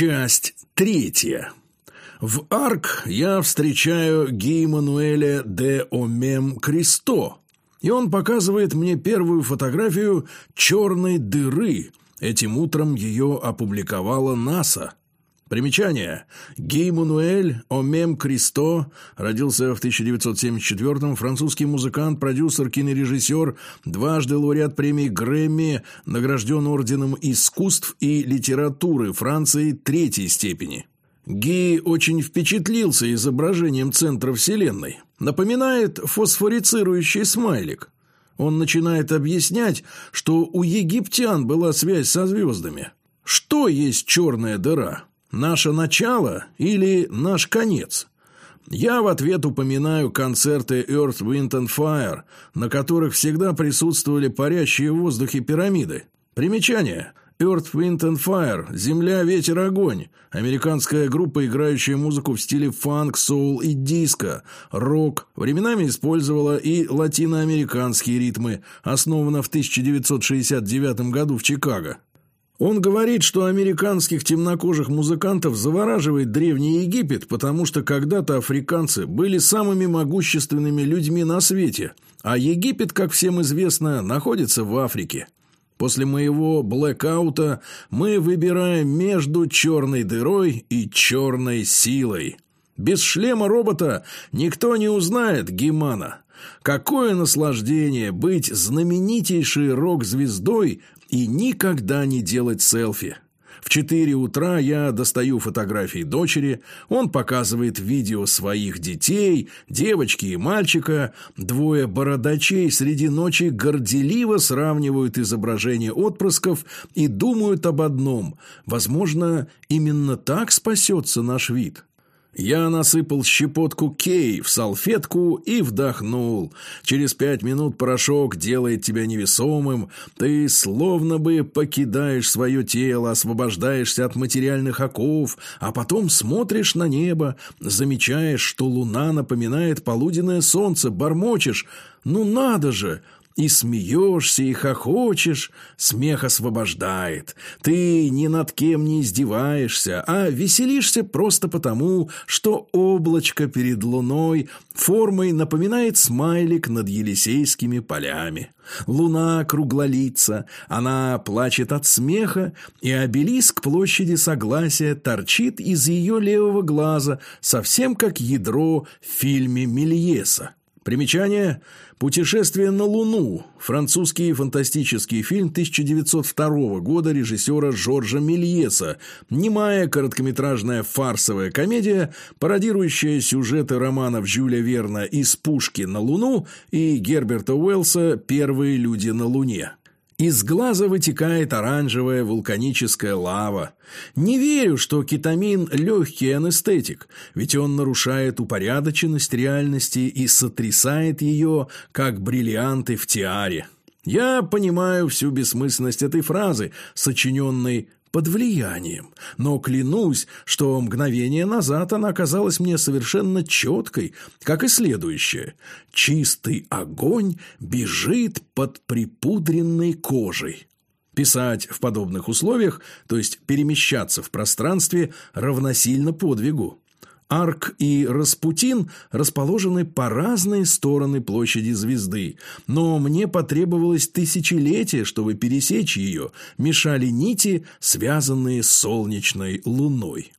Часть третья. В Арк я встречаю Ги Мануэля де Омем Кристо, и он показывает мне первую фотографию черной дыры. Этим утром ее опубликовала НАСА. Примечание. Гей Мануэль Омем Кристо родился в 1974-м, французский музыкант, продюсер, кинорежиссер, дважды лауреат премии Грэмми, награжден Орденом искусств и литературы Франции третьей степени. Ги очень впечатлился изображением центра Вселенной. Напоминает фосфорицирующий смайлик. Он начинает объяснять, что у египтян была связь со звездами. Что есть черная дыра? Наше начало или наш конец? Я в ответ упоминаю концерты Earth, Wind and Fire, на которых всегда присутствовали парящие в воздухе пирамиды. Примечание. Earth, Wind and Fire, Земля, Ветер, Огонь. Американская группа, играющая музыку в стиле фанк, соул и диско. Рок. Временами использовала и латиноамериканские ритмы. Основана в 1969 году в Чикаго. Он говорит, что американских темнокожих музыкантов завораживает Древний Египет, потому что когда-то африканцы были самыми могущественными людьми на свете, а Египет, как всем известно, находится в Африке. После моего блэкаута мы выбираем между черной дырой и черной силой. Без шлема робота никто не узнает Гимана. Какое наслаждение быть знаменитейшей рок-звездой и никогда не делать селфи. В 4 утра я достаю фотографии дочери, он показывает видео своих детей, девочки и мальчика. Двое бородачей среди ночи горделиво сравнивают изображения отпрысков и думают об одном. Возможно, именно так спасется наш вид. Я насыпал щепотку кей в салфетку и вдохнул. Через пять минут порошок делает тебя невесомым. Ты словно бы покидаешь свое тело, освобождаешься от материальных оков, а потом смотришь на небо, замечаешь, что луна напоминает полуденное солнце, бормочешь. «Ну надо же!» И смеешься, и хохочешь, смех освобождает. Ты ни над кем не издеваешься, а веселишься просто потому, что облачко перед луной формой напоминает смайлик над Елисейскими полями. Луна круглолица, она плачет от смеха, и обелиск площади Согласия торчит из ее левого глаза, совсем как ядро в фильме Мельеса. Примечание «Путешествие на Луну» – французский фантастический фильм 1902 года режиссера Жоржа Мельеса, немая короткометражная фарсовая комедия, пародирующая сюжеты романов Жюля Верна «Из пушки на Луну» и Герберта Уэллса «Первые люди на Луне». Из глаза вытекает оранжевая вулканическая лава. Не верю, что кетамин – легкий анестетик, ведь он нарушает упорядоченность реальности и сотрясает ее, как бриллианты в тиаре. Я понимаю всю бессмысленность этой фразы, сочиненной под влиянием, но клянусь, что мгновение назад она оказалась мне совершенно четкой, как и следующее. Чистый огонь бежит под припудренной кожей. Писать в подобных условиях, то есть перемещаться в пространстве, равносильно подвигу. Арк и Распутин расположены по разные стороны площади звезды, но мне потребовалось тысячелетие, чтобы пересечь ее, мешали нити, связанные с солнечной луной.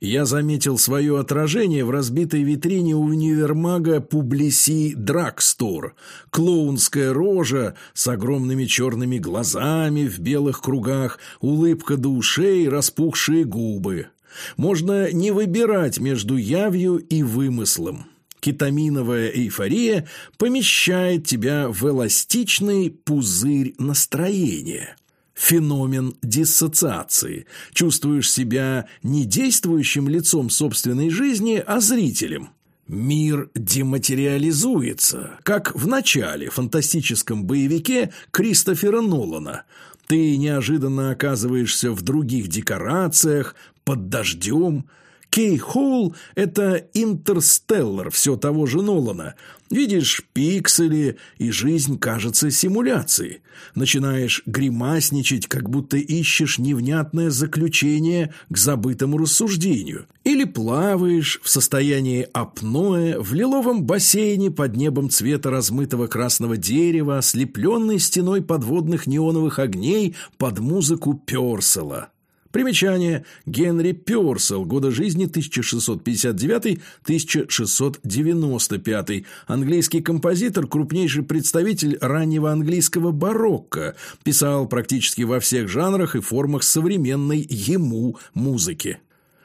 Я заметил свое отражение в разбитой витрине универмага Публиси Драгстор. Клоунская рожа с огромными черными глазами в белых кругах, улыбка до ушей, распухшие губы. Можно не выбирать между явью и вымыслом. Кетаминовая эйфория помещает тебя в эластичный пузырь настроения. Феномен диссоциации. Чувствуешь себя не действующим лицом собственной жизни, а зрителем. Мир дематериализуется, как в начале фантастическом боевике Кристофера Нолана. Ты неожиданно оказываешься в других декорациях, под дождем. Кей-Хоул – это интерстеллар все того же Нолана. Видишь пиксели, и жизнь кажется симуляцией. Начинаешь гримасничать, как будто ищешь невнятное заключение к забытому рассуждению. Или плаваешь в состоянии апноэ в лиловом бассейне под небом цвета размытого красного дерева, ослепленной стеной подводных неоновых огней под музыку Персела. Примечание. Генри Пёрсел. Годы жизни 1659-1695. Английский композитор, крупнейший представитель раннего английского барокко. Писал практически во всех жанрах и формах современной ему музыки.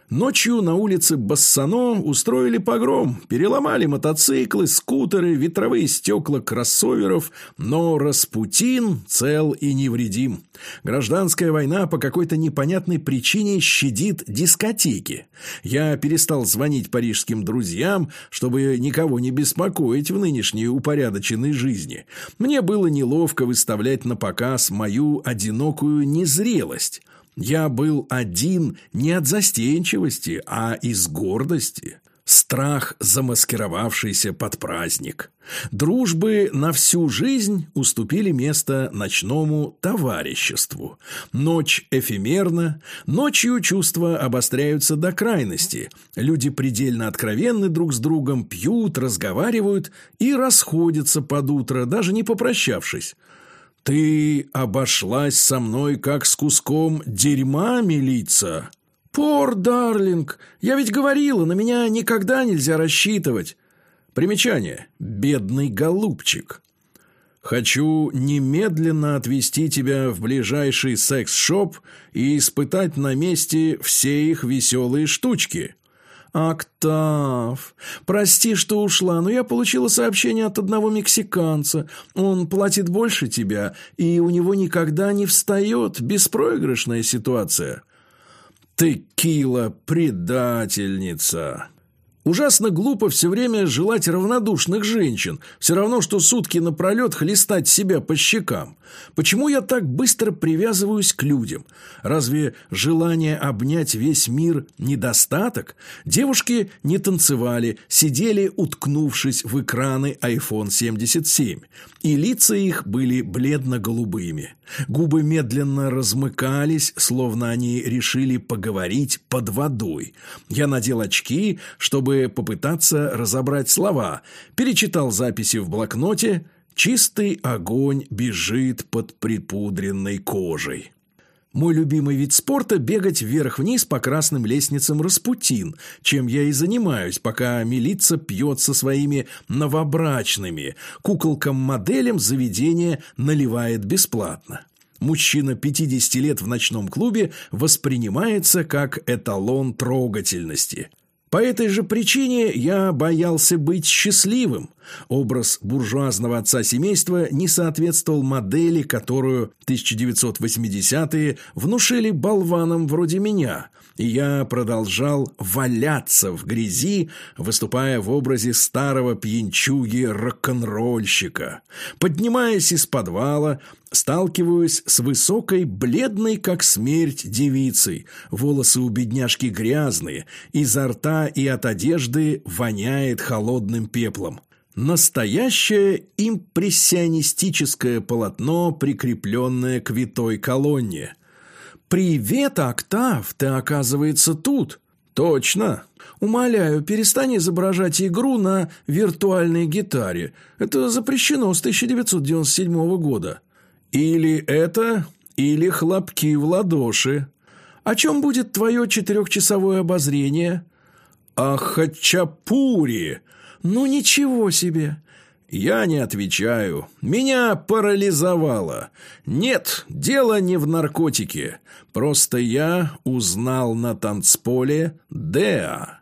Ночью на улице Бассано устроили погром, переломали мотоциклы, скутеры, ветровые стекла кроссоверов, но Распутин цел и невредим. Гражданская война по какой-то непонятной причине щадит дискотеки. Я перестал звонить парижским друзьям, чтобы никого не беспокоить в нынешней упорядоченной жизни. Мне было неловко выставлять на показ мою одинокую незрелость. Я был один не от застенчивости, а из гордости. Страх, замаскировавшийся под праздник. Дружбы на всю жизнь уступили место ночному товариществу. Ночь эфемерна, ночью чувства обостряются до крайности. Люди предельно откровенны друг с другом, пьют, разговаривают и расходятся под утро, даже не попрощавшись. «Ты обошлась со мной, как с куском дерьма, милица?» «Пор, Дарлинг, я ведь говорила, на меня никогда нельзя рассчитывать». Примечание. «Бедный голубчик». «Хочу немедленно отвезти тебя в ближайший секс-шоп и испытать на месте все их веселые штучки». «Октав, прости, что ушла, но я получила сообщение от одного мексиканца. Он платит больше тебя, и у него никогда не встает. Беспроигрышная ситуация». «Ты, Кила, предательница!» Ужасно глупо все время желать равнодушных женщин, все равно, что сутки напролет хлестать себя по щекам. Почему я так быстро привязываюсь к людям? Разве желание обнять весь мир недостаток? Девушки не танцевали, сидели, уткнувшись в экраны iPhone 77, и лица их были бледно-голубыми. Губы медленно размыкались, словно они решили поговорить под водой. Я надел очки, чтобы попытаться разобрать слова, перечитал записи в блокноте «Чистый огонь бежит под припудренной кожей». Мой любимый вид спорта – бегать вверх-вниз по красным лестницам Распутин, чем я и занимаюсь, пока милица пьет со своими новобрачными. Куколкам-моделям заведение наливает бесплатно. Мужчина 50 лет в ночном клубе воспринимается как эталон трогательности. По этой же причине я боялся быть счастливым. Образ буржуазного отца семейства не соответствовал модели, которую 1980-е внушили болванам вроде меня, я продолжал валяться в грязи, выступая в образе старого пьянчуги-рок-н-ролльщика. Поднимаясь из подвала, сталкиваюсь с высокой, бледной, как смерть, девицей. Волосы у бедняжки грязные, изо рта и от одежды воняет холодным пеплом. Настоящее импрессионистическое полотно, прикрепленное к витой колонне. «Привет, Октав, ты, оказывается, тут!» «Точно!» «Умоляю, перестань изображать игру на виртуальной гитаре. Это запрещено с 1997 года». «Или это, или хлопки в ладоши». «О чем будет твое четырехчасовое обозрение?» «О хачапури!» «Ну ничего себе!» Я не отвечаю. Меня парализовало. Нет, дело не в наркотике. Просто я узнал на танцполе Деа.